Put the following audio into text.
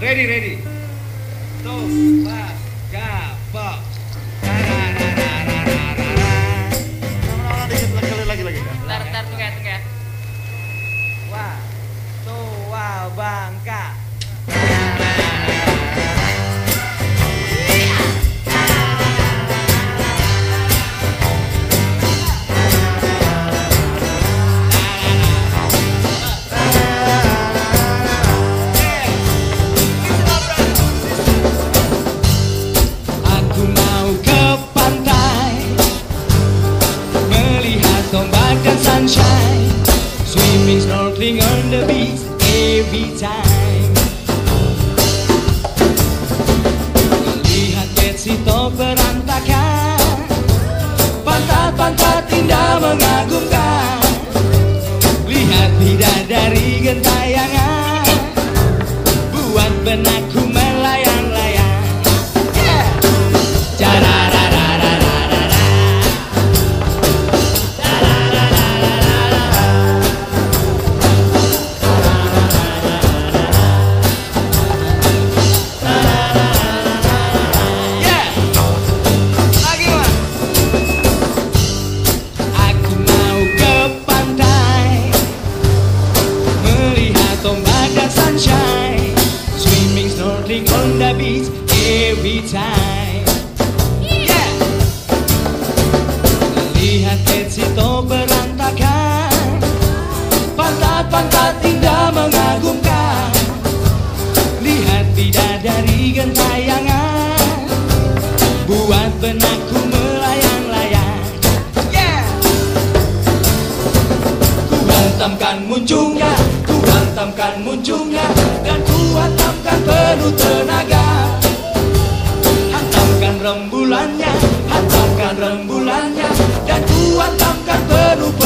ready, ready. Tuh, pas, gapok. Lagi lagi lagi lagi. Ntar, ntar, tunggu ya, tunggu ya. Wah, tua bangka. Melihat ombak dan sunshine. Swimming, snorkeling on the beach every time every time. Yeah Melihat Etsito berantakan. Pantat-pantat indah mengagumkan. Lihat bidadari gentayangan. Buat benakku melayang-layang. Yeah Ku hantamkan muncungnya Ku hantamkan muncungnya. Dan ku hantamkan penuh tenaga rembulannya Hantamkan rembulannya Dan ku penuh